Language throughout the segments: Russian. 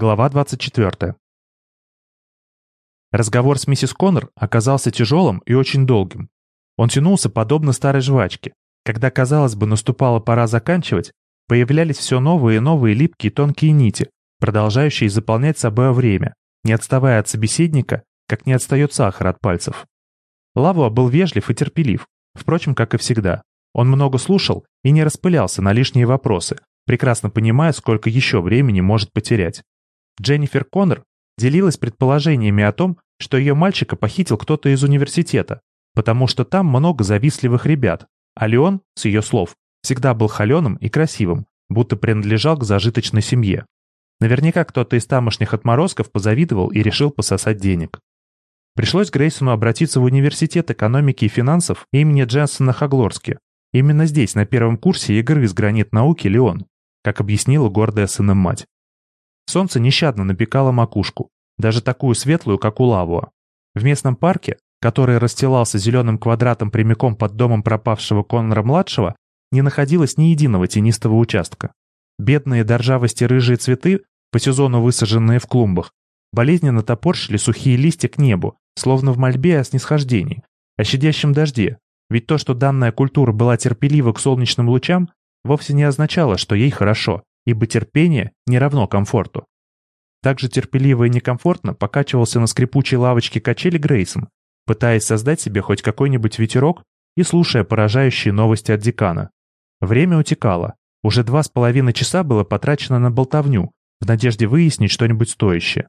Глава 24. Разговор с миссис Коннор оказался тяжелым и очень долгим. Он тянулся подобно старой жвачке. Когда, казалось бы, наступала пора заканчивать, появлялись все новые и новые липкие тонкие нити, продолжающие заполнять собой время, не отставая от собеседника, как не отстает сахар от пальцев. Лавуа был вежлив и терпелив, впрочем, как и всегда. Он много слушал и не распылялся на лишние вопросы, прекрасно понимая, сколько еще времени может потерять. Дженнифер Коннор делилась предположениями о том, что ее мальчика похитил кто-то из университета, потому что там много завистливых ребят, а Леон, с ее слов, всегда был холеным и красивым, будто принадлежал к зажиточной семье. Наверняка кто-то из тамошних отморозков позавидовал и решил пососать денег. Пришлось Грейсону обратиться в университет экономики и финансов имени Дженсона Хаглорски. Именно здесь, на первом курсе игры из гранит науки Леон, как объяснила гордая сыном мать. Солнце нещадно напекало макушку, даже такую светлую, как у Лавуа. В местном парке, который расстилался зеленым квадратом прямиком под домом пропавшего Коннора-младшего, не находилось ни единого тенистого участка. Бедные до ржавости рыжие цветы, по сезону высаженные в клумбах, болезненно топорщили сухие листья к небу, словно в мольбе о снисхождении, о щадящем дожде, ведь то, что данная культура была терпелива к солнечным лучам, вовсе не означало, что ей хорошо ибо терпение не равно комфорту. Также терпеливо и некомфортно покачивался на скрипучей лавочке качели Грейсон, пытаясь создать себе хоть какой-нибудь ветерок и слушая поражающие новости от декана. Время утекало. Уже два с половиной часа было потрачено на болтовню, в надежде выяснить что-нибудь стоящее.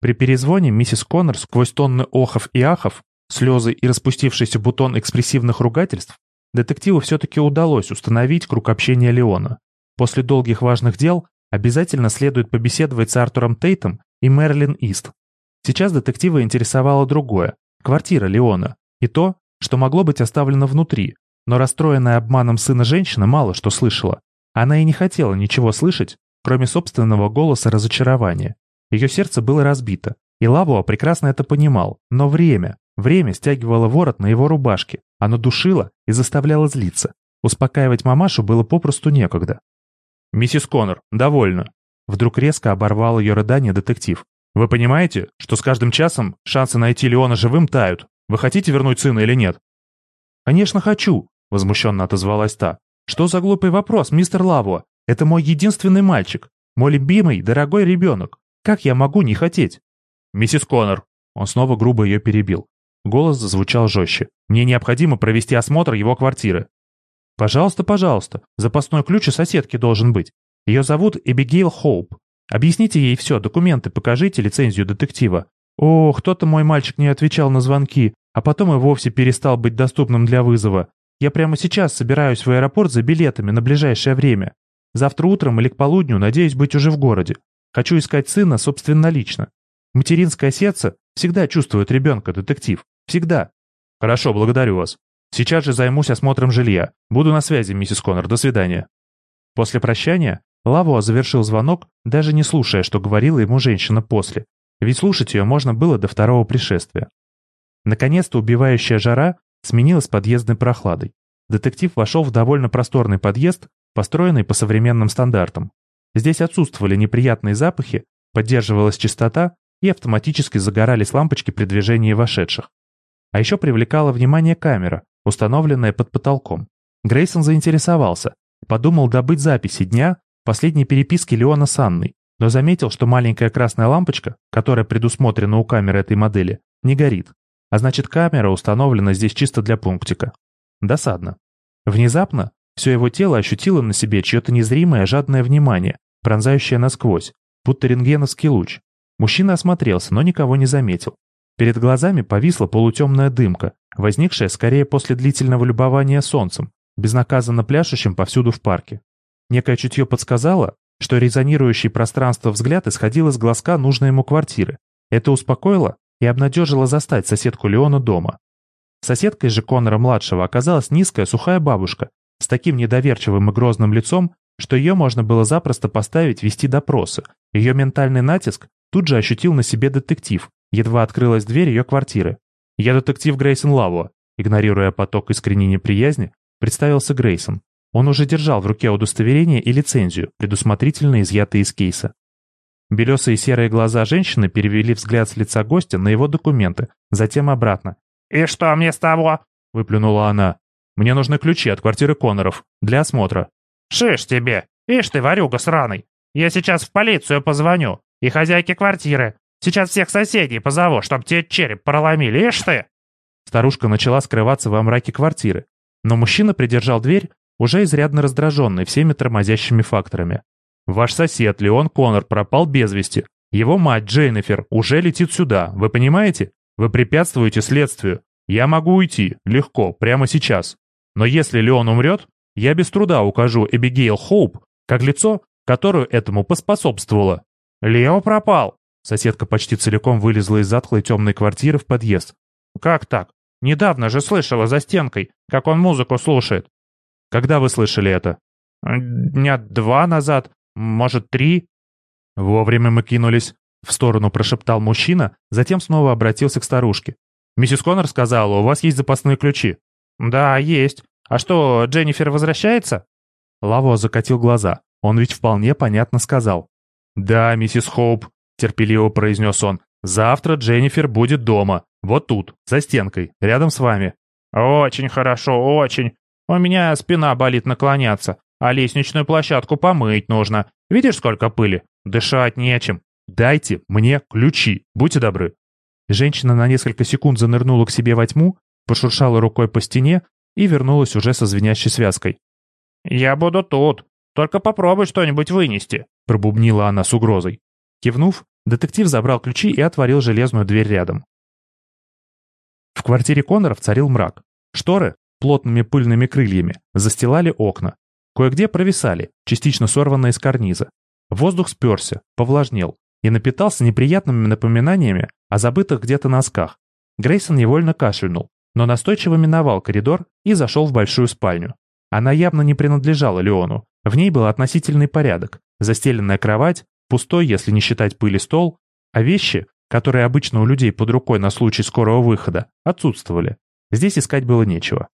При перезвоне миссис Коннор сквозь тонны охов и ахов, слезы и распустившийся бутон экспрессивных ругательств, детективу все-таки удалось установить круг общения Леона. После долгих важных дел обязательно следует побеседовать с Артуром Тейтом и Мерлин Ист. Сейчас детектива интересовало другое – квартира Леона, и то, что могло быть оставлено внутри, но расстроенная обманом сына женщина мало что слышала. Она и не хотела ничего слышать, кроме собственного голоса разочарования. Ее сердце было разбито, и Лавуа прекрасно это понимал, но время, время стягивало ворот на его рубашке, оно душило и заставляло злиться. Успокаивать мамашу было попросту некогда. «Миссис Коннор, довольно». Вдруг резко оборвал ее рыдание детектив. «Вы понимаете, что с каждым часом шансы найти Леона живым тают? Вы хотите вернуть сына или нет?» «Конечно хочу», — возмущенно отозвалась та. «Что за глупый вопрос, мистер Лавуа? Это мой единственный мальчик. Мой любимый, дорогой ребенок. Как я могу не хотеть?» «Миссис Коннор». Он снова грубо ее перебил. Голос зазвучал жестче. «Мне необходимо провести осмотр его квартиры. «Пожалуйста, пожалуйста. Запасной ключ у соседки должен быть. Ее зовут Эбигейл Хоуп. Объясните ей все, документы покажите, лицензию детектива. О, кто-то мой мальчик не отвечал на звонки, а потом и вовсе перестал быть доступным для вызова. Я прямо сейчас собираюсь в аэропорт за билетами на ближайшее время. Завтра утром или к полудню надеюсь быть уже в городе. Хочу искать сына собственнолично. Материнское сердце всегда чувствует ребенка, детектив. Всегда. Хорошо, благодарю вас. Сейчас же займусь осмотром жилья. Буду на связи, миссис Коннор. До свидания». После прощания Лавуа завершил звонок, даже не слушая, что говорила ему женщина после, ведь слушать ее можно было до второго пришествия. Наконец-то убивающая жара сменилась подъездной прохладой. Детектив вошел в довольно просторный подъезд, построенный по современным стандартам. Здесь отсутствовали неприятные запахи, поддерживалась чистота и автоматически загорались лампочки при движении вошедших. А еще привлекала внимание камера, установленная под потолком. Грейсон заинтересовался, подумал добыть записи дня последней переписки Леона с Анной, но заметил, что маленькая красная лампочка, которая предусмотрена у камеры этой модели, не горит. А значит, камера установлена здесь чисто для пунктика. Досадно. Внезапно все его тело ощутило на себе чье-то незримое жадное внимание, пронзающее насквозь, будто рентгеновский луч. Мужчина осмотрелся, но никого не заметил. Перед глазами повисла полутемная дымка, возникшая скорее после длительного любования солнцем, безнаказанно пляшущим повсюду в парке. Некое чутье подсказало, что резонирующий пространство взгляд исходил из глазка нужной ему квартиры. Это успокоило и обнадежило застать соседку Леона дома. Соседкой же Коннора-младшего оказалась низкая сухая бабушка с таким недоверчивым и грозным лицом, что ее можно было запросто поставить вести допросы. Ее ментальный натиск тут же ощутил на себе детектив, Едва открылась дверь ее квартиры. «Я детектив Грейсон Лавуа», игнорируя поток искренней неприязни, представился Грейсон. Он уже держал в руке удостоверение и лицензию, предусмотрительно изъятые из кейса. Белесые серые глаза женщины перевели взгляд с лица гостя на его документы, затем обратно. «И что мне с того?» — выплюнула она. «Мне нужны ключи от квартиры Конноров для осмотра». «Шиш тебе! Ишь ты, ворюга сраный! Я сейчас в полицию позвоню и хозяйке квартиры. Сейчас всех соседей позову, чтоб тебе череп проломили, ишь ты!» Старушка начала скрываться во мраке квартиры, но мужчина придержал дверь, уже изрядно раздраженный всеми тормозящими факторами. Ваш сосед Леон Коннор пропал без вести. Его мать Джейнифер уже летит сюда, вы понимаете? Вы препятствуете следствию. Я могу уйти, легко, прямо сейчас. Но если Леон умрет, я без труда укажу Эбигейл Хоуп как лицо, которое этому поспособствовало. Лео пропал. Соседка почти целиком вылезла из затхлой темной квартиры в подъезд. Как так? Недавно же слышала за стенкой, как он музыку слушает. Когда вы слышали это? Дня два назад. Может, три?» «Вовремя мы кинулись», — в сторону прошептал мужчина, затем снова обратился к старушке. «Миссис Коннор сказала, у вас есть запасные ключи». «Да, есть. А что, Дженнифер возвращается?» Лаво закатил глаза. Он ведь вполне понятно сказал. «Да, миссис Хоуп», — терпеливо произнес он. «Завтра Дженнифер будет дома. Вот тут, за стенкой, рядом с вами». «Очень хорошо, очень. У меня спина болит наклоняться. А лестничную площадку помыть нужно. Видишь, сколько пыли? Дышать нечем. Дайте мне ключи, будьте добры». Женщина на несколько секунд занырнула к себе во тьму, пошуршала рукой по стене и вернулась уже со звенящей связкой. «Я буду тут. Только попробуй что-нибудь вынести», — пробубнила она с угрозой. Кивнув, детектив забрал ключи и отворил железную дверь рядом. В квартире Конноров царил мрак. Шторы, плотными пыльными крыльями, застилали окна. Кое-где провисали, частично сорванные с карниза. Воздух сперся, повлажнел и напитался неприятными напоминаниями о забытых где-то носках. Грейсон невольно кашлянул, но настойчиво миновал коридор и зашел в большую спальню. Она явно не принадлежала Леону. В ней был относительный порядок. Застеленная кровать, пустой, если не считать пыли стол, а вещи, которые обычно у людей под рукой на случай скорого выхода, отсутствовали. Здесь искать было нечего.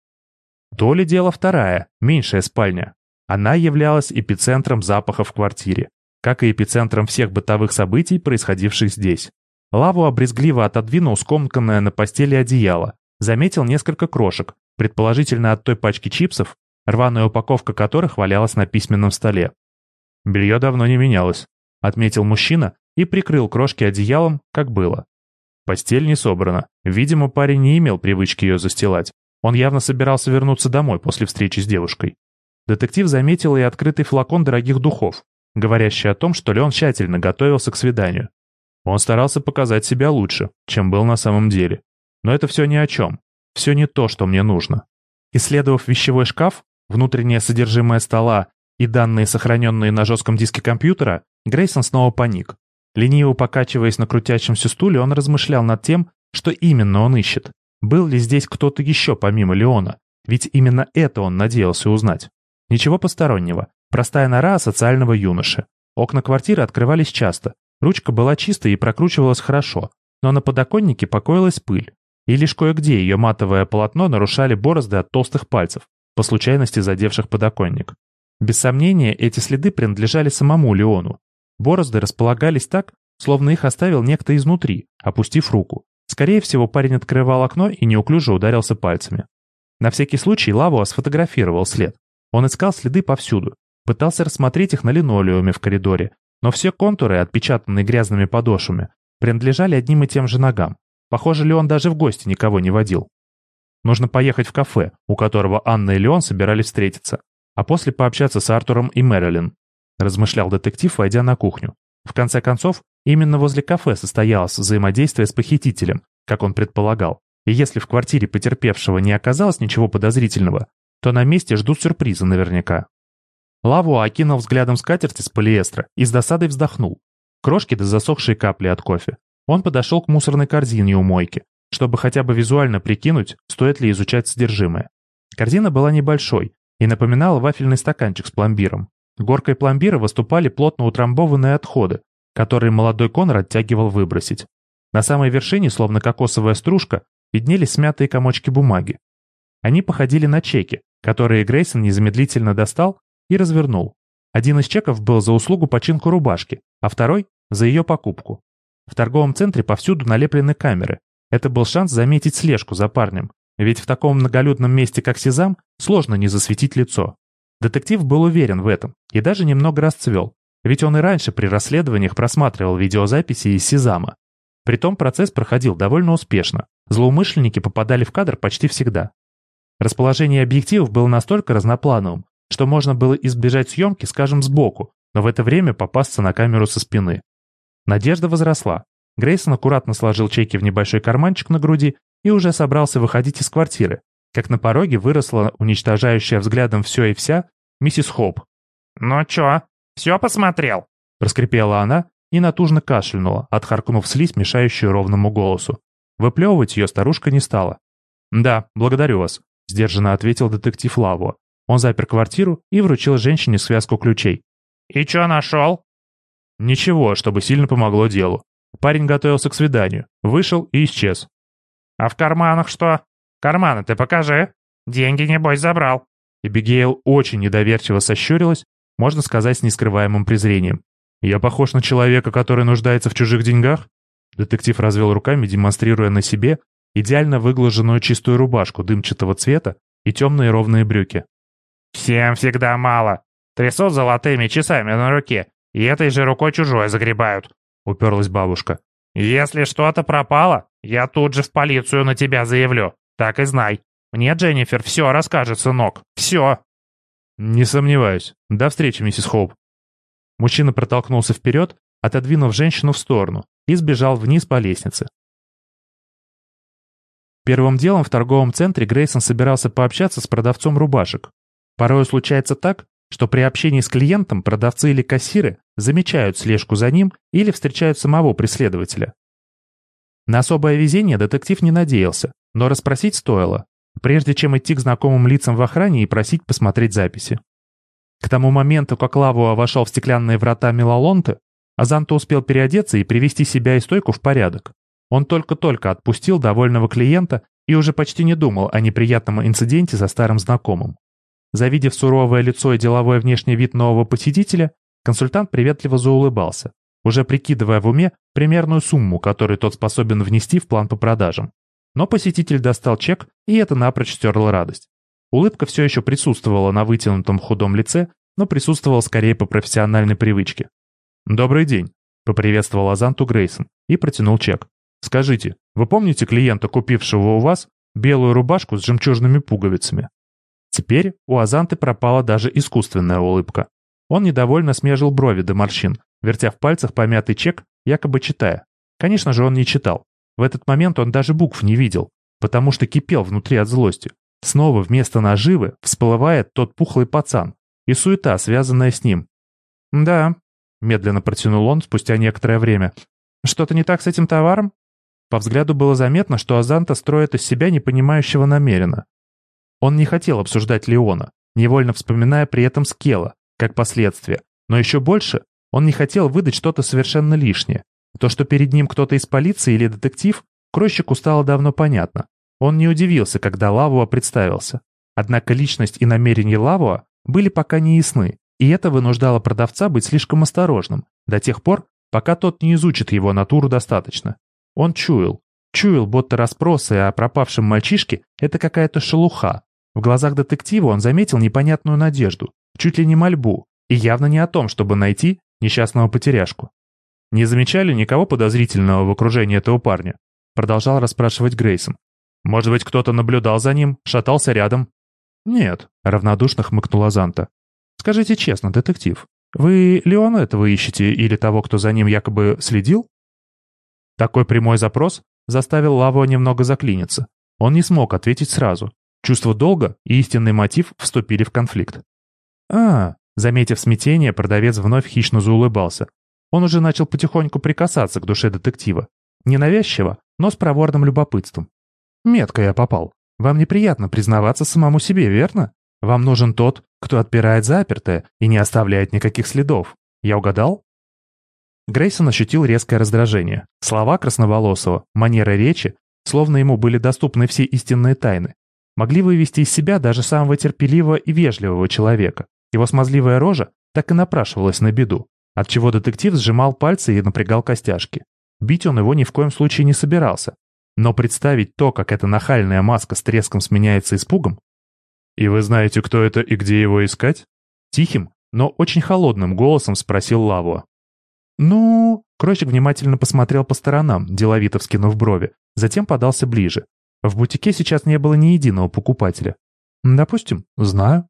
То ли дело вторая, меньшая спальня. Она являлась эпицентром запаха в квартире, как и эпицентром всех бытовых событий, происходивших здесь. Лаву обрезгливо отодвинул скомканное на постели одеяло, заметил несколько крошек, предположительно от той пачки чипсов, рваная упаковка которых валялась на письменном столе. «Белье давно не менялось», — отметил мужчина и прикрыл крошки одеялом, как было. Постель не собрана. Видимо, парень не имел привычки ее застилать. Он явно собирался вернуться домой после встречи с девушкой. Детектив заметил и открытый флакон дорогих духов, говорящий о том, что Леон тщательно готовился к свиданию. Он старался показать себя лучше, чем был на самом деле. Но это все ни о чем. Все не то, что мне нужно. Исследовав вещевой шкаф, внутреннее содержимое стола и данные, сохраненные на жестком диске компьютера, Грейсон снова паник. Лениво покачиваясь на крутящемся стуле, он размышлял над тем, что именно он ищет. Был ли здесь кто-то еще помимо Леона? Ведь именно это он надеялся узнать. Ничего постороннего. Простая нора социального юноши. Окна квартиры открывались часто. Ручка была чистой и прокручивалась хорошо. Но на подоконнике покоилась пыль. И лишь кое-где ее матовое полотно нарушали борозды от толстых пальцев, по случайности задевших подоконник. Без сомнения, эти следы принадлежали самому Леону. Борозды располагались так, словно их оставил некто изнутри, опустив руку. Скорее всего, парень открывал окно и неуклюже ударился пальцами. На всякий случай Лавуа сфотографировал след. Он искал следы повсюду, пытался рассмотреть их на линолеуме в коридоре, но все контуры, отпечатанные грязными подошвами, принадлежали одним и тем же ногам. Похоже, Леон даже в гости никого не водил. Нужно поехать в кафе, у которого Анна и Леон собирались встретиться, а после пообщаться с Артуром и Мэрилин, размышлял детектив, войдя на кухню. В конце концов, именно возле кафе состоялось взаимодействие с похитителем, как он предполагал. И если в квартире потерпевшего не оказалось ничего подозрительного, то на месте ждут сюрприза наверняка. Лаву окинул взглядом скатерти с полиэстера и с досадой вздохнул. Крошки да засохшие капли от кофе. Он подошел к мусорной корзине у мойки, чтобы хотя бы визуально прикинуть, стоит ли изучать содержимое. Корзина была небольшой и напоминала вафельный стаканчик с пломбиром. Горкой пломбира выступали плотно утрамбованные отходы, которые молодой Конор оттягивал выбросить. На самой вершине, словно кокосовая стружка, виднелись смятые комочки бумаги. Они походили на чеки, которые Грейсон незамедлительно достал и развернул. Один из чеков был за услугу починку рубашки, а второй — за ее покупку. В торговом центре повсюду налеплены камеры. Это был шанс заметить слежку за парнем, ведь в таком многолюдном месте, как Сезам, сложно не засветить лицо. Детектив был уверен в этом и даже немного расцвел, ведь он и раньше при расследованиях просматривал видеозаписи из Сезама. Притом процесс проходил довольно успешно. Злоумышленники попадали в кадр почти всегда. Расположение объективов было настолько разноплановым, что можно было избежать съемки, скажем, сбоку, но в это время попасться на камеру со спины. Надежда возросла. Грейсон аккуратно сложил чеки в небольшой карманчик на груди и уже собрался выходить из квартиры, как на пороге выросла уничтожающая взглядом все и вся миссис Хоп. «Ну чё, все посмотрел?» — проскрипела она и натужно кашлянула, отхаркнув слизь, мешающую ровному голосу. Выплевывать ее старушка не стала. «Да, благодарю вас», — сдержанно ответил детектив Лаво. Он запер квартиру и вручил женщине связку ключей. «И чё нашел?» «Ничего, чтобы сильно помогло делу. Парень готовился к свиданию, вышел и исчез. «А в карманах что? Карманы ты покажи. Деньги, небось, забрал». Эбигейл очень недоверчиво сощурилась, можно сказать, с нескрываемым презрением. «Я похож на человека, который нуждается в чужих деньгах?» Детектив развел руками, демонстрируя на себе идеально выглаженную чистую рубашку дымчатого цвета и темные ровные брюки. «Всем всегда мало. Трясут золотыми часами на руке, и этой же рукой чужое загребают», — уперлась бабушка. «Если что-то пропало, я тут же в полицию на тебя заявлю. Так и знай. Мне Дженнифер все расскажет, сынок. Все». «Не сомневаюсь. До встречи, миссис Хоуп». Мужчина протолкнулся вперед, отодвинув женщину в сторону, и сбежал вниз по лестнице. Первым делом в торговом центре Грейсон собирался пообщаться с продавцом рубашек. Порой случается так, что при общении с клиентом продавцы или кассиры замечают слежку за ним или встречают самого преследователя. На особое везение детектив не надеялся, но расспросить стоило, прежде чем идти к знакомым лицам в охране и просить посмотреть записи. К тому моменту, как Лавуа вошел в стеклянные врата Милалонты, Азанто успел переодеться и привести себя и стойку в порядок. Он только-только отпустил довольного клиента и уже почти не думал о неприятном инциденте со старым знакомым. Завидев суровое лицо и деловой внешний вид нового посетителя, консультант приветливо заулыбался, уже прикидывая в уме примерную сумму, которую тот способен внести в план по продажам. Но посетитель достал чек, и это напрочь стерло радость. Улыбка все еще присутствовала на вытянутом худом лице, но присутствовала скорее по профессиональной привычке. «Добрый день», — поприветствовал Азанту Грейсон и протянул чек. «Скажите, вы помните клиента, купившего у вас белую рубашку с жемчужными пуговицами?» Теперь у Азанты пропала даже искусственная улыбка. Он недовольно смежил брови до морщин, вертя в пальцах помятый чек, якобы читая. Конечно же, он не читал. В этот момент он даже букв не видел, потому что кипел внутри от злости. Снова вместо наживы всплывает тот пухлый пацан и суета, связанная с ним. «Да», — медленно протянул он спустя некоторое время. «Что-то не так с этим товаром?» По взгляду было заметно, что Азанта строит из себя непонимающего намеренно. Он не хотел обсуждать Леона, невольно вспоминая при этом Скела, как последствие. Но еще больше он не хотел выдать что-то совершенно лишнее. То, что перед ним кто-то из полиции или детектив, Кройщику стало давно понятно. Он не удивился, когда Лавуа представился. Однако личность и намерения Лавуа были пока не ясны, и это вынуждало продавца быть слишком осторожным, до тех пор, пока тот не изучит его натуру достаточно. Он чуял. Чуял, будто расспросы о пропавшем мальчишке – это какая-то шелуха, в глазах детектива он заметил непонятную надежду, чуть ли не мольбу, и явно не о том, чтобы найти несчастного потеряшку. «Не замечали никого подозрительного в окружении этого парня?» Продолжал расспрашивать Грейсон. «Может быть, кто-то наблюдал за ним, шатался рядом?» «Нет», — равнодушно хмыкнула Занта. «Скажите честно, детектив, вы Леона этого ищете или того, кто за ним якобы следил?» Такой прямой запрос заставил Лаво немного заклиниться. Он не смог ответить сразу, Чувство долга и истинный мотив вступили в конфликт. «А, заметив смятение, продавец вновь хищно заулыбался. Он уже начал потихоньку прикасаться к душе детектива. Ненавязчиво, но с проворным любопытством. «Метко я попал. Вам неприятно признаваться самому себе, верно? Вам нужен тот, кто отпирает запертое и не оставляет никаких следов. Я угадал?» Грейсон ощутил резкое раздражение. Слова красноволосого, манера речи, словно ему были доступны все истинные тайны могли вывести из себя даже самого терпеливого и вежливого человека. Его смазливая рожа так и напрашивалась на беду. Отчего детектив сжимал пальцы и напрягал костяшки. Бить он его ни в коем случае не собирался. Но представить то, как эта нахальная маска с треском сменяется испугом... «И вы знаете, кто это и где его искать?» Тихим, но очень холодным голосом спросил Лаву. «Ну...» Кройчик внимательно посмотрел по сторонам, деловито вскинув брови, затем подался ближе. В бутике сейчас не было ни единого покупателя. «Допустим, знаю».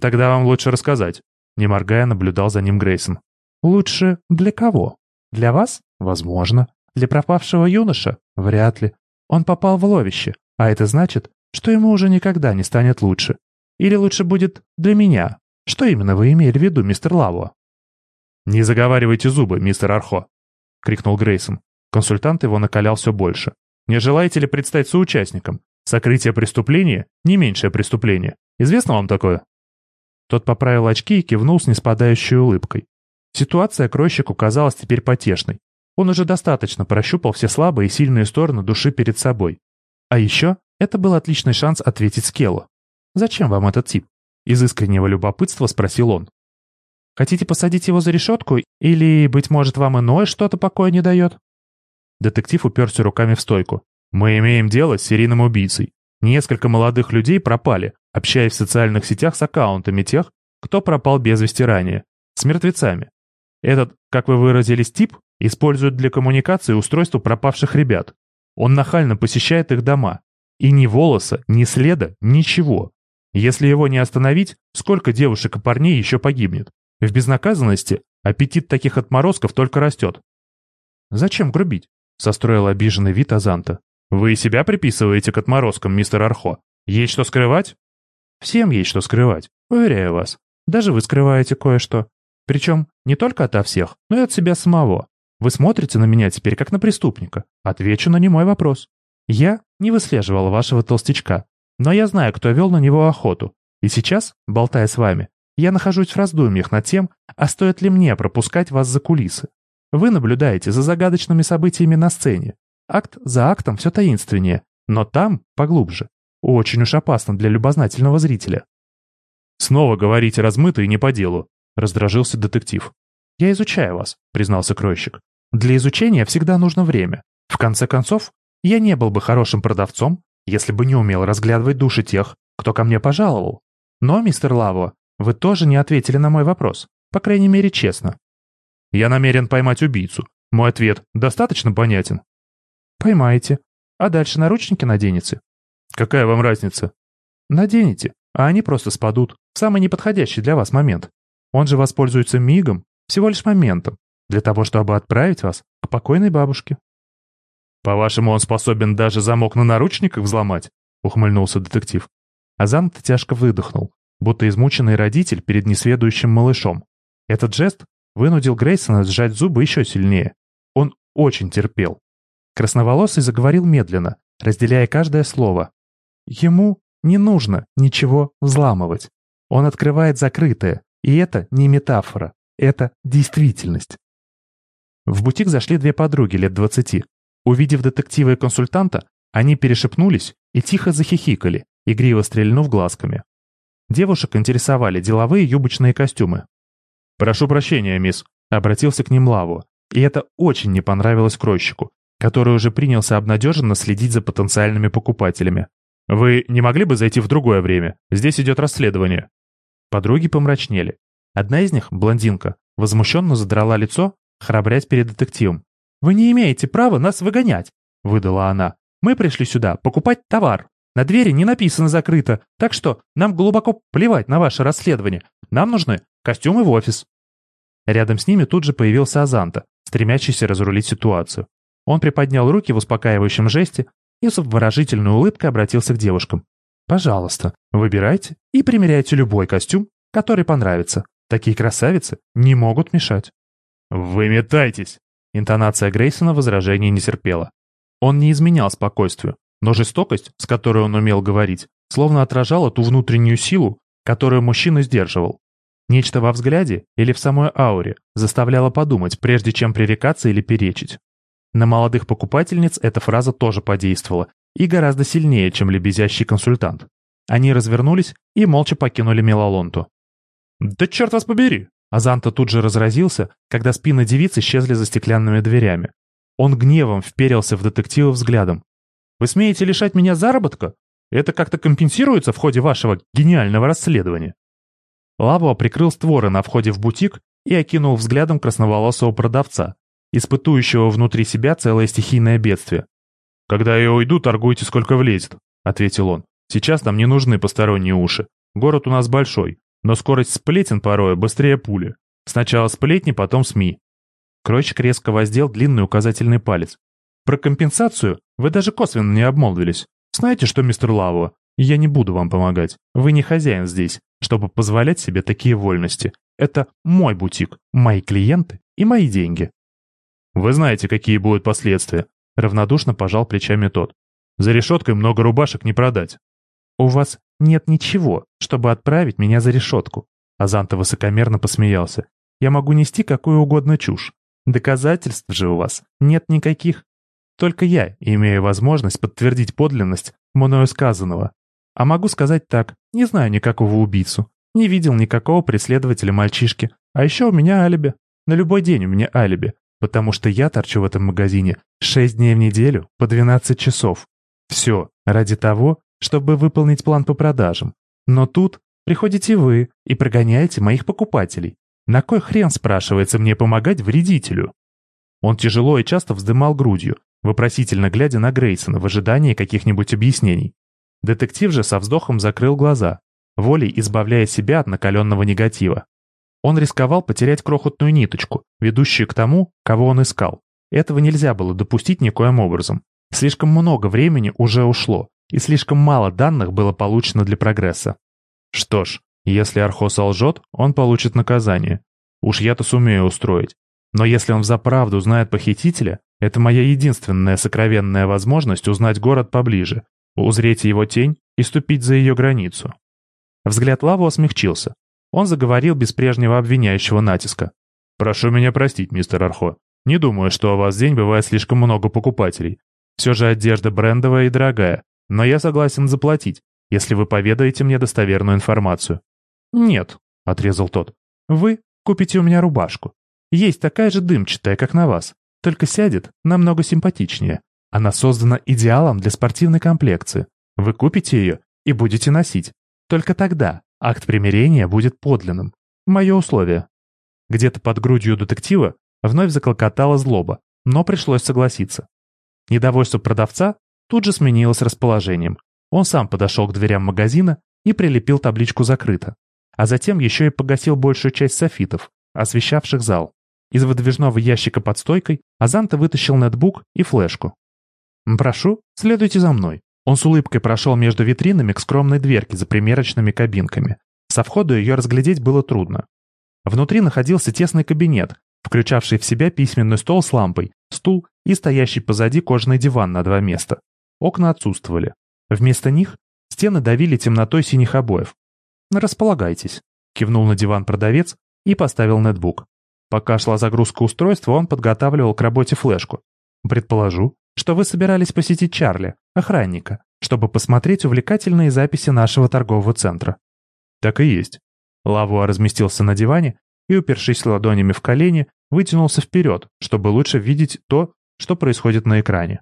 «Тогда вам лучше рассказать», — не моргая наблюдал за ним Грейсон. «Лучше для кого? Для вас? Возможно. Для пропавшего юноша? Вряд ли. Он попал в ловище, а это значит, что ему уже никогда не станет лучше. Или лучше будет для меня. Что именно вы имели в виду, мистер Лаво?» «Не заговаривайте зубы, мистер Архо!» — крикнул Грейсон. Консультант его накалял все больше. «Не желаете ли предстать соучастником? Сокрытие преступления — не меньшее преступление. Известно вам такое?» Тот поправил очки и кивнул с неспадающей улыбкой. Ситуация кройщику казалась теперь потешной. Он уже достаточно прощупал все слабые и сильные стороны души перед собой. А еще это был отличный шанс ответить Скеллу. «Зачем вам этот тип?» Из искреннего любопытства спросил он. «Хотите посадить его за решетку? Или, быть может, вам иное что-то покоя не дает?» Детектив уперся руками в стойку. «Мы имеем дело с серийным убийцей. Несколько молодых людей пропали, общаясь в социальных сетях с аккаунтами тех, кто пропал без вести ранее, с мертвецами. Этот, как вы выразились, тип использует для коммуникации устройство пропавших ребят. Он нахально посещает их дома. И ни волоса, ни следа, ничего. Если его не остановить, сколько девушек и парней еще погибнет? В безнаказанности аппетит таких отморозков только растет. «Зачем грубить?» — состроил обиженный вид Азанта. «Вы себя приписываете к отморозкам, мистер Архо. Есть что скрывать?» «Всем есть что скрывать, уверяю вас. Даже вы скрываете кое-что. Причем не только ото всех, но и от себя самого. Вы смотрите на меня теперь как на преступника. Отвечу на немой вопрос. Я не выслеживал вашего толстячка, но я знаю, кто вел на него охоту. И сейчас, болтая с вами, я нахожусь в раздумьях над тем, а стоит ли мне пропускать вас за кулисы. Вы наблюдаете за загадочными событиями на сцене. Акт за актом все таинственнее, но там поглубже. Очень уж опасно для любознательного зрителя. «Снова говорите размыто и не по делу», — раздражился детектив. «Я изучаю вас», — признался кройщик. «Для изучения всегда нужно время. В конце концов, я не был бы хорошим продавцом, если бы не умел разглядывать души тех, кто ко мне пожаловал. Но, мистер Лаво, вы тоже не ответили на мой вопрос, по крайней мере, честно. Я намерен поймать убийцу. Мой ответ достаточно понятен. Поймаете. А дальше наручники наденете? Какая вам разница? Наденете, а они просто спадут в самый неподходящий для вас момент. Он же воспользуется мигом, всего лишь моментом, для того, чтобы отправить вас к покойной бабушке. «По-вашему, он способен даже замок на наручниках взломать?» — ухмыльнулся детектив. Азант тяжко выдохнул, будто измученный родитель перед несведущим малышом. Этот жест вынудил Грейсона сжать зубы еще сильнее. Он очень терпел. Красноволосый заговорил медленно, разделяя каждое слово. Ему не нужно ничего взламывать. Он открывает закрытое, и это не метафора, это действительность. В бутик зашли две подруги лет двадцати. Увидев детектива и консультанта, они перешепнулись и тихо захихикали, игриво стрельнув глазками. Девушек интересовали деловые юбочные костюмы, «Прошу прощения, мисс», — обратился к ним Лаву, и это очень не понравилось кройщику, который уже принялся обнадеженно следить за потенциальными покупателями. «Вы не могли бы зайти в другое время? Здесь идет расследование». Подруги помрачнели. Одна из них, блондинка, возмущенно задрала лицо, храбрясь перед детективом. «Вы не имеете права нас выгонять», — выдала она. «Мы пришли сюда покупать товар. На двери не написано «закрыто», так что нам глубоко плевать на ваше расследование. Нам нужны Костюмы в офис. Рядом с ними тут же появился Азанта, стремящийся разрулить ситуацию. Он приподнял руки в успокаивающем жесте и с выражительной улыбкой обратился к девушкам. «Пожалуйста, выбирайте и примеряйте любой костюм, который понравится. Такие красавицы не могут мешать». «Выметайтесь!» Интонация Грейсона возражений не терпела. Он не изменял спокойствию, но жестокость, с которой он умел говорить, словно отражала ту внутреннюю силу, которую мужчина сдерживал. Нечто во взгляде или в самой ауре заставляло подумать, прежде чем пререкаться или перечить. На молодых покупательниц эта фраза тоже подействовала, и гораздо сильнее, чем лебезящий консультант. Они развернулись и молча покинули Мелалонту. «Да черт вас побери!» Азанта тут же разразился, когда спины девиц исчезли за стеклянными дверями. Он гневом вперился в детектива взглядом. «Вы смеете лишать меня заработка? Это как-то компенсируется в ходе вашего гениального расследования?» Лавуа прикрыл створы на входе в бутик и окинул взглядом красноволосого продавца, испытующего внутри себя целое стихийное бедствие. «Когда я уйду, торгуйте сколько влезет», — ответил он. «Сейчас нам не нужны посторонние уши. Город у нас большой, но скорость сплетен порой быстрее пули. Сначала сплетни, потом СМИ». Кройчик резко воздел длинный указательный палец. «Про компенсацию вы даже косвенно не обмолвились. Знаете что, мистер Лаво, я не буду вам помогать. Вы не хозяин здесь, чтобы позволять себе такие вольности. Это мой бутик, мои клиенты и мои деньги. Вы знаете, какие будут последствия. Равнодушно пожал плечами тот. За решеткой много рубашек не продать. У вас нет ничего, чтобы отправить меня за решетку. Азанта высокомерно посмеялся. Я могу нести какую угодно чушь. Доказательств же у вас нет никаких. Только я имею возможность подтвердить подлинность мною сказанного. А могу сказать так, не знаю никакого убийцу, не видел никакого преследователя мальчишки, а еще у меня алиби. На любой день у меня алиби, потому что я торчу в этом магазине 6 дней в неделю по 12 часов. Все ради того, чтобы выполнить план по продажам. Но тут приходите вы и прогоняете моих покупателей. На кой хрен, спрашивается, мне помогать вредителю? Он тяжело и часто вздымал грудью, вопросительно глядя на Грейсона в ожидании каких-нибудь объяснений. Детектив же со вздохом закрыл глаза, волей избавляя себя от накаленного негатива. Он рисковал потерять крохотную ниточку, ведущую к тому, кого он искал. Этого нельзя было допустить никоим образом. Слишком много времени уже ушло, и слишком мало данных было получено для прогресса. Что ж, если Архоса лжет, он получит наказание. Уж я-то сумею устроить. Но если он взаправду знает похитителя, это моя единственная сокровенная возможность узнать город поближе, узреть его тень и ступить за ее границу. Взгляд Лаву смягчился. Он заговорил без прежнего обвиняющего натиска. «Прошу меня простить, мистер Архо. Не думаю, что у вас день бывает слишком много покупателей. Все же одежда брендовая и дорогая, но я согласен заплатить, если вы поведаете мне достоверную информацию». «Нет», — отрезал тот. «Вы купите у меня рубашку. Есть такая же дымчатая, как на вас, только сядет намного симпатичнее. Она создана идеалом для спортивной комплекции. Вы купите ее и будете носить. Только тогда акт примирения будет подлинным. Мое условие. Где-то под грудью детектива вновь заклокотала злоба, но пришлось согласиться. Недовольство продавца тут же сменилось расположением. Он сам подошел к дверям магазина и прилепил табличку «Закрыто». А затем еще и погасил большую часть софитов, освещавших зал. Из выдвижного ящика под стойкой Азанта вытащил нетбук и флешку. «Прошу, следуйте за мной». Он с улыбкой прошел между витринами к скромной дверке за примерочными кабинками. Со входа ее разглядеть было трудно. Внутри находился тесный кабинет, включавший в себя письменный стол с лампой, стул и стоящий позади кожаный диван на два места. Окна отсутствовали. Вместо них стены давили темнотой синих обоев. «Располагайтесь», — кивнул на диван продавец и поставил нетбук. Пока шла загрузка устройства, он подготавливал к работе флешку. Предположу, что вы собирались посетить Чарли, охранника, чтобы посмотреть увлекательные записи нашего торгового центра. Так и есть. Лавуа разместился на диване и, упершись ладонями в колени, вытянулся вперед, чтобы лучше видеть то, что происходит на экране.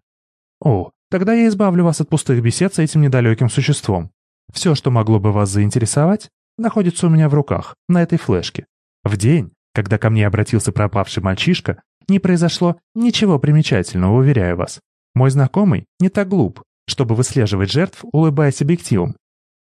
О, тогда я избавлю вас от пустых бесед с этим недалеким существом. Все, что могло бы вас заинтересовать, находится у меня в руках, на этой флешке. В день, когда ко мне обратился пропавший мальчишка, не произошло ничего примечательного, уверяю вас. Мой знакомый не так глуп, чтобы выслеживать жертв, улыбаясь объективом.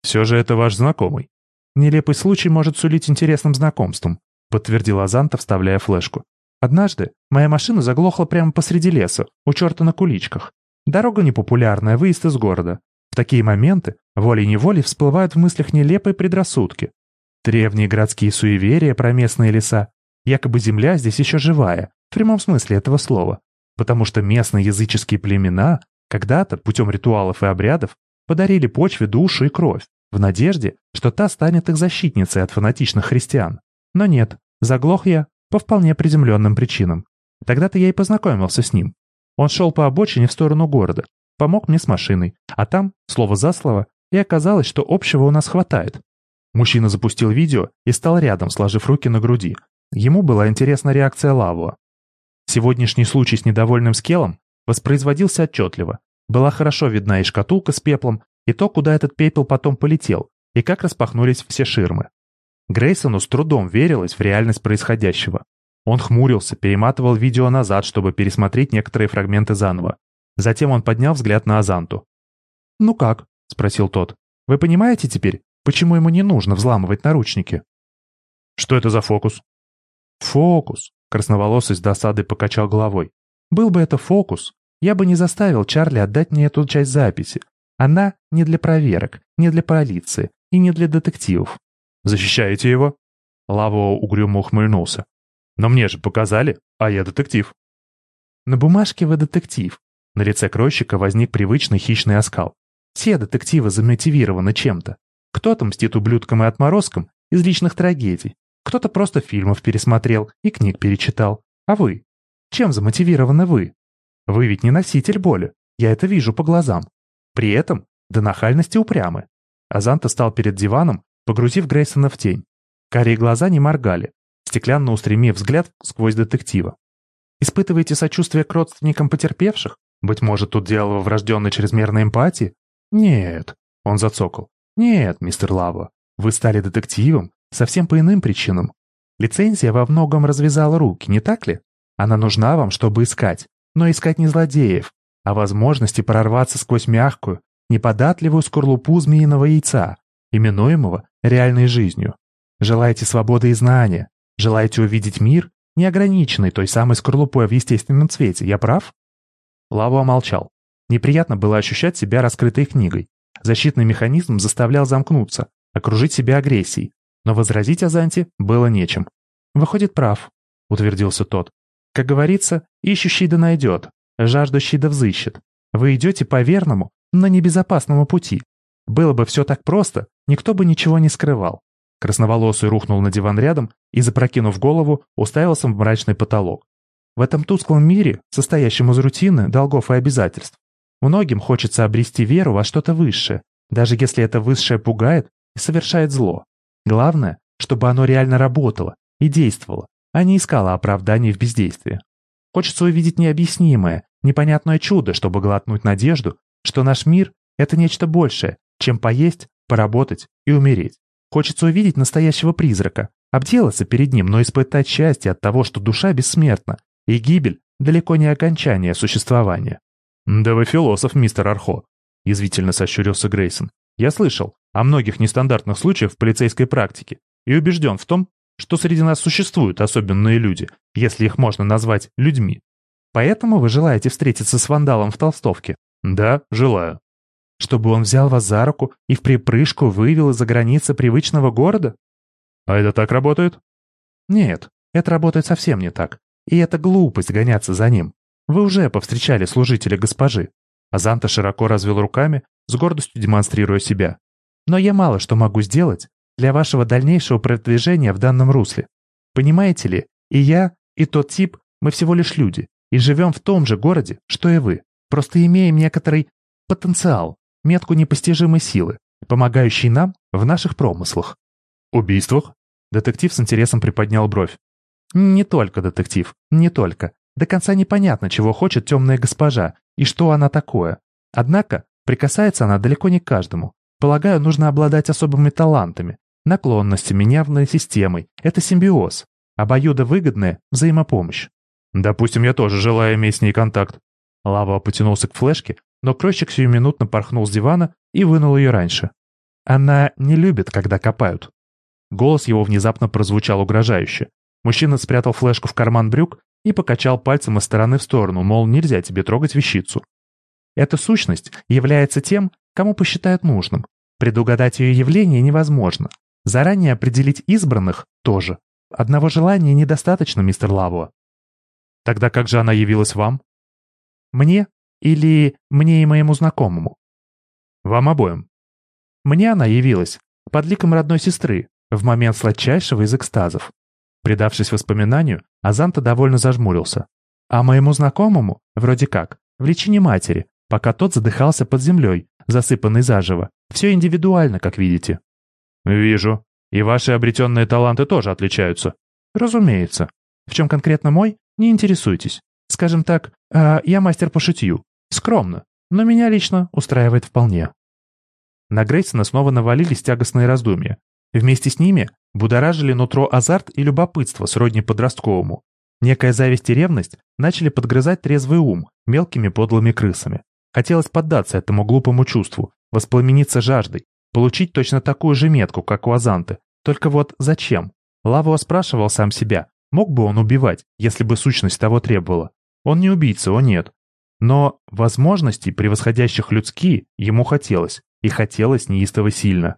Все же это ваш знакомый. Нелепый случай может сулить интересным знакомством, подтвердил Азанта, вставляя флешку. Однажды моя машина заглохла прямо посреди леса, у черта на куличках. Дорога непопулярная, выезд из города. В такие моменты волей-неволей всплывают в мыслях нелепые предрассудки. Древние городские суеверия про местные леса. Якобы земля здесь еще живая, в прямом смысле этого слова. Потому что местные языческие племена когда-то, путем ритуалов и обрядов, подарили почве душу и кровь, в надежде, что та станет их защитницей от фанатичных христиан. Но нет, заглох я по вполне приземленным причинам. Тогда-то я и познакомился с ним. Он шел по обочине в сторону города, помог мне с машиной, а там, слово за слово, и оказалось, что общего у нас хватает. Мужчина запустил видео и стал рядом, сложив руки на груди. Ему была интересна реакция Лавуа. Сегодняшний случай с недовольным скелом воспроизводился отчетливо. Была хорошо видна и шкатулка с пеплом, и то, куда этот пепел потом полетел, и как распахнулись все ширмы. Грейсону с трудом верилось в реальность происходящего. Он хмурился, перематывал видео назад, чтобы пересмотреть некоторые фрагменты заново. Затем он поднял взгляд на Азанту. «Ну как?» — спросил тот. «Вы понимаете теперь, почему ему не нужно взламывать наручники?» «Что это за фокус?» «Фокус!» — красноволосый с досадой покачал головой. «Был бы это фокус, я бы не заставил Чарли отдать мне эту часть записи. Она не для проверок, не для полиции и не для детективов». «Защищаете его?» Лаво угрюмо ухмыльнулся. «Но мне же показали, а я детектив». «На бумажке вы детектив». На лице кройщика возник привычный хищный оскал. Все детективы замотивированы чем-то. Кто-то мстит ублюдкам и отморозкам из личных трагедий, кто-то просто фильмов пересмотрел и книг перечитал. А вы? Чем замотивированы вы? Вы ведь не носитель боли. Я это вижу по глазам. При этом до нахальности упрямы. Азанта стал перед диваном, погрузив Грейсона в тень. Карие глаза не моргали, стеклянно устремив взгляд сквозь детектива. Испытываете сочувствие к родственникам потерпевших? Быть может, тут дело во врожденной чрезмерной эмпатии? Нет, он зацокал. Нет, мистер Лава, вы стали детективом, Совсем по иным причинам. Лицензия во многом развязала руки, не так ли? Она нужна вам, чтобы искать. Но искать не злодеев, а возможности прорваться сквозь мягкую, неподатливую скорлупу змеиного яйца, именуемого реальной жизнью. Желаете свободы и знания? Желаете увидеть мир, неограниченный той самой скорлупой в естественном цвете, я прав? Лава молчал. Неприятно было ощущать себя раскрытой книгой. Защитный механизм заставлял замкнуться, окружить себя агрессией, но возразить Азанте было нечем. «Выходит, прав», — утвердился тот. «Как говорится, ищущий да найдет, жаждущий да взыщет. Вы идете по верному, но небезопасному пути. Было бы все так просто, никто бы ничего не скрывал». Красноволосый рухнул на диван рядом и, запрокинув голову, уставился в мрачный потолок. В этом тусклом мире, состоящем из рутины, долгов и обязательств, многим хочется обрести веру во что-то высшее, даже если это высшее пугает и совершает зло. Главное, чтобы оно реально работало и действовало, а не искало оправданий в бездействии. Хочется увидеть необъяснимое, непонятное чудо, чтобы глотнуть надежду, что наш мир — это нечто большее, чем поесть, поработать и умереть. Хочется увидеть настоящего призрака, обделаться перед ним, но испытать счастье от того, что душа бессмертна, и гибель далеко не окончание существования. «Да вы философ, мистер Архо», — язвительно сощурился Грейсон. «Я слышал, о многих нестандартных случаях в полицейской практике и убежден в том, что среди нас существуют особенные люди, если их можно назвать людьми. Поэтому вы желаете встретиться с вандалом в толстовке? Да, желаю. Чтобы он взял вас за руку и в припрыжку вывел из-за границы привычного города? А это так работает? Нет, это работает совсем не так. И это глупость гоняться за ним. Вы уже повстречали служителя госпожи. Азанта широко развел руками, с гордостью демонстрируя себя. Но я мало что могу сделать для вашего дальнейшего продвижения в данном русле. Понимаете ли, и я, и тот тип, мы всего лишь люди, и живем в том же городе, что и вы. Просто имеем некоторый потенциал, метку непостижимой силы, помогающий нам в наших промыслах. Убийствах? Детектив с интересом приподнял бровь. Не только детектив, не только. До конца непонятно, чего хочет темная госпожа и что она такое. Однако, прикасается она далеко не каждому. Полагаю, нужно обладать особыми талантами, наклонностями, нервной системой. Это симбиоз. Обоюдовыгодная взаимопомощь. Допустим, я тоже желаю иметь с ней контакт. Лава потянулся к флешке, но кройщик сиюминутно порхнул с дивана и вынул ее раньше. Она не любит, когда копают. Голос его внезапно прозвучал угрожающе. Мужчина спрятал флешку в карман брюк и покачал пальцем из стороны в сторону, мол, нельзя тебе трогать вещицу. Эта сущность является тем, кому посчитают нужным. Предугадать ее явление невозможно. Заранее определить избранных тоже. Одного желания недостаточно, мистер Лавуа. Тогда как же она явилась вам? Мне или мне и моему знакомому? Вам обоим. Мне она явилась под ликом родной сестры в момент сладчайшего из экстазов. Предавшись воспоминанию, Азанта довольно зажмурился. А моему знакомому, вроде как, в личине матери, пока тот задыхался под землей, засыпанный заживо. Все индивидуально, как видите. Вижу. И ваши обретенные таланты тоже отличаются. Разумеется. В чем конкретно мой, не интересуйтесь. Скажем так, э, я мастер по шитью. Скромно, но меня лично устраивает вполне. На Грейсона снова навалились тягостные раздумья. Вместе с ними будоражили нутро азарт и любопытство сродни подростковому. Некая зависть и ревность начали подгрызать трезвый ум мелкими подлыми крысами. Хотелось поддаться этому глупому чувству, воспламениться жаждой, получить точно такую же метку, как у Азанты. Только вот зачем? Лавуа спрашивал сам себя, мог бы он убивать, если бы сущность того требовала. Он не убийца, о нет. Но возможностей, превосходящих людские, ему хотелось, и хотелось неистово сильно.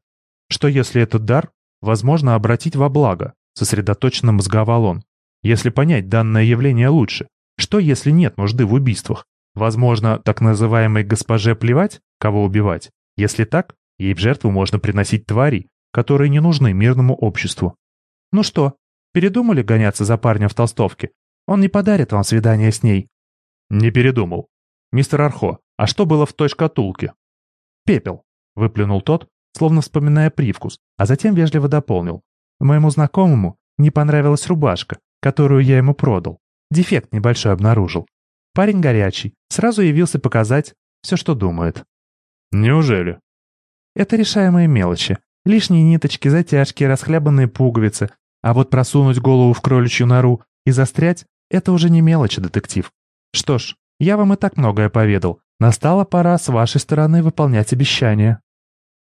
Что если этот дар возможно обратить во благо, сосредоточенно мозговал он. Если понять данное явление лучше, что если нет нужды в убийствах? Возможно, так называемой госпоже плевать, кого убивать? Если так, ей в жертву можно приносить твари, которые не нужны мирному обществу. Ну что, передумали гоняться за парнем в толстовке? Он не подарит вам свидание с ней. Не передумал. Мистер Архо, а что было в той шкатулке? Пепел, выплюнул тот, словно вспоминая привкус, а затем вежливо дополнил. Моему знакомому не понравилась рубашка, которую я ему продал. Дефект небольшой обнаружил. Парень горячий, сразу явился показать все, что думает. Неужели? Это решаемые мелочи. Лишние ниточки, затяжки, расхлябанные пуговицы. А вот просунуть голову в кроличью нору и застрять — это уже не мелочи, детектив. Что ж, я вам и так многое поведал. Настала пора с вашей стороны выполнять обещания.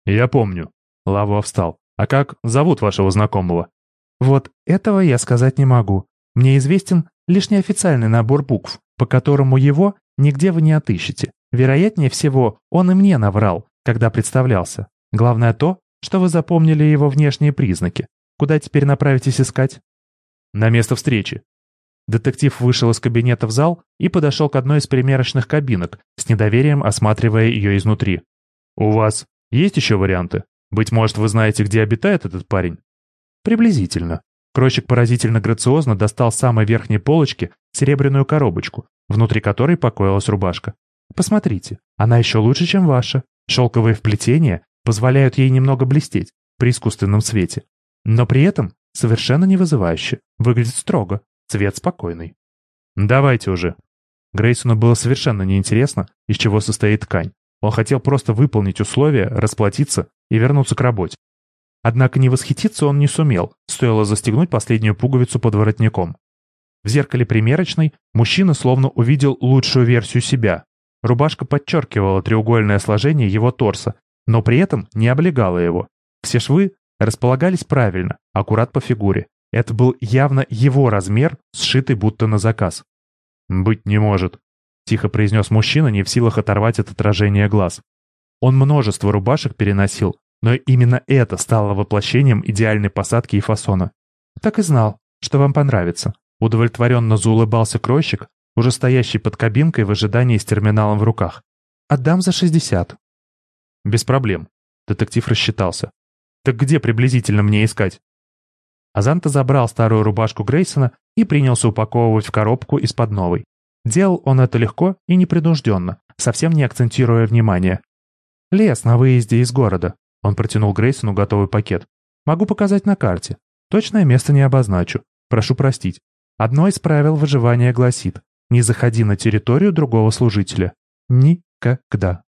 Я помню. Лава встал. А как зовут вашего знакомого? Вот этого я сказать не могу. Мне известен лишь неофициальный набор букв, по которому его нигде вы не отыщете. Вероятнее всего, он и мне наврал, когда представлялся. Главное то, что вы запомнили его внешние признаки. Куда теперь направитесь искать? На место встречи. Детектив вышел из кабинета в зал и подошел к одной из примерочных кабинок, с недоверием осматривая ее изнутри. «У вас есть еще варианты? Быть может, вы знаете, где обитает этот парень?» «Приблизительно. Кройщик поразительно грациозно достал с самой верхней полочки серебряную коробочку, внутри которой покоилась рубашка. Посмотрите, она еще лучше, чем ваша. Шелковые вплетения позволяют ей немного блестеть при искусственном свете. Но при этом совершенно не вызывающе. Выглядит строго. Цвет спокойный. «Давайте уже». Грейсону было совершенно неинтересно, из чего состоит ткань. Он хотел просто выполнить условия, расплатиться и вернуться к работе. Однако не восхититься он не сумел, стоило застегнуть последнюю пуговицу под воротником. В зеркале примерочной мужчина словно увидел лучшую версию себя. Рубашка подчеркивала треугольное сложение его торса, но при этом не облегала его. Все швы располагались правильно, аккурат по фигуре. Это был явно его размер, сшитый будто на заказ. «Быть не может», — тихо произнес мужчина, не в силах оторвать от отражения глаз. Он множество рубашек переносил, но именно это стало воплощением идеальной посадки и фасона. «Так и знал, что вам понравится», — удовлетворенно заулыбался кройщик, уже стоящий под кабинкой в ожидании с терминалом в руках. «Отдам за 60». «Без проблем», — детектив рассчитался. «Так где приблизительно мне искать?» Азанта забрал старую рубашку Грейсона и принялся упаковывать в коробку из-под новой. Делал он это легко и непринужденно, совсем не акцентируя внимание. «Лес на выезде из города», он протянул Грейсону готовый пакет. «Могу показать на карте. Точное место не обозначу. Прошу простить. Одно из правил выживания гласит «Не заходи на территорию другого служителя». Никогда.